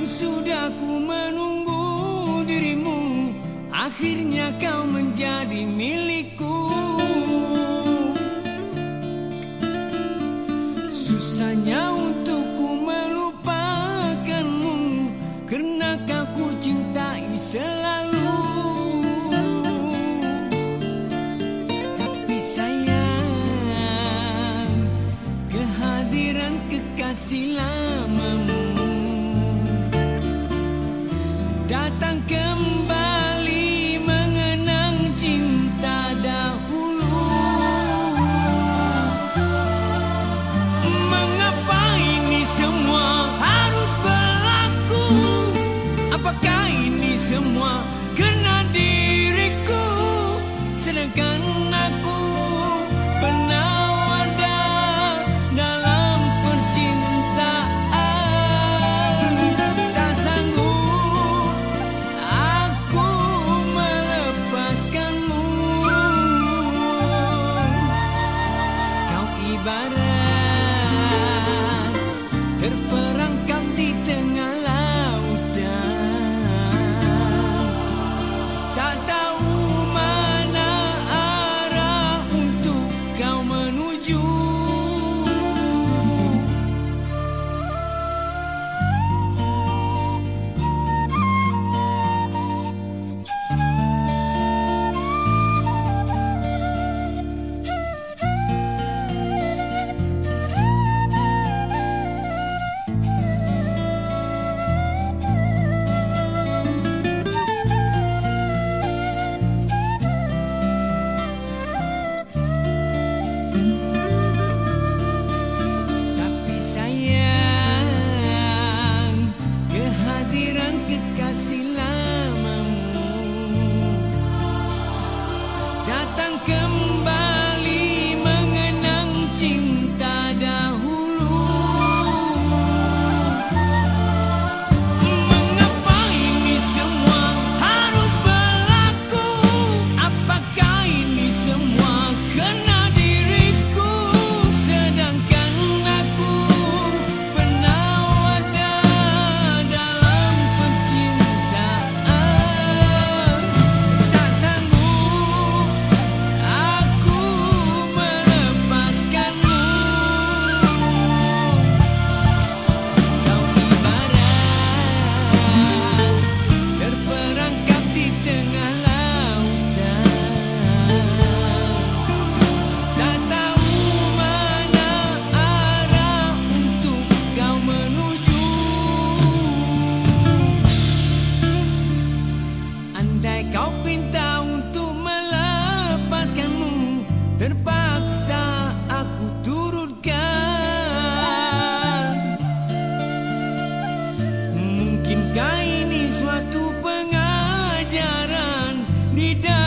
Sudah ku menunggu dirimu Akhirnya kau menjadi milikku. Susahnya untuk ku melupakanmu Karena kau ku cintai selalu? Tapi sayang Kehadiran kekasih lamamu et moi que di dalam